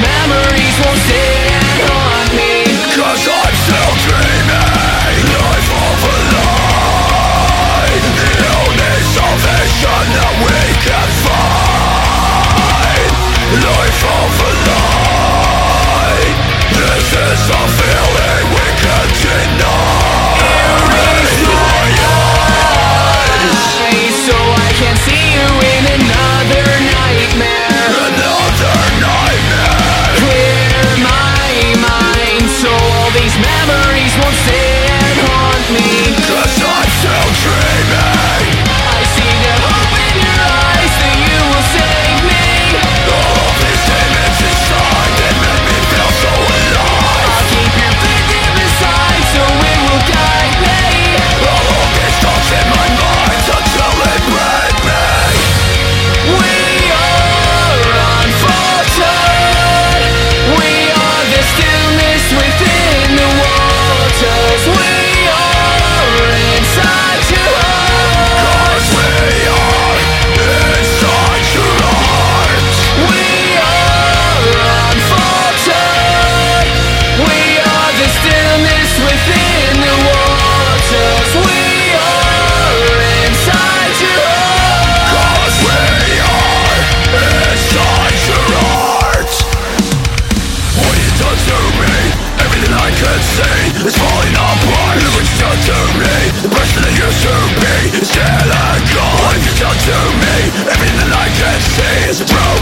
Memories won't and haunt I'm still dreaming Life of a lie. The only salvation that we can find. Life of a lie. This is a feeling can see is falling apart Everything's done to me The person that used to be is still a god Life is done to me Everything I can see is broken.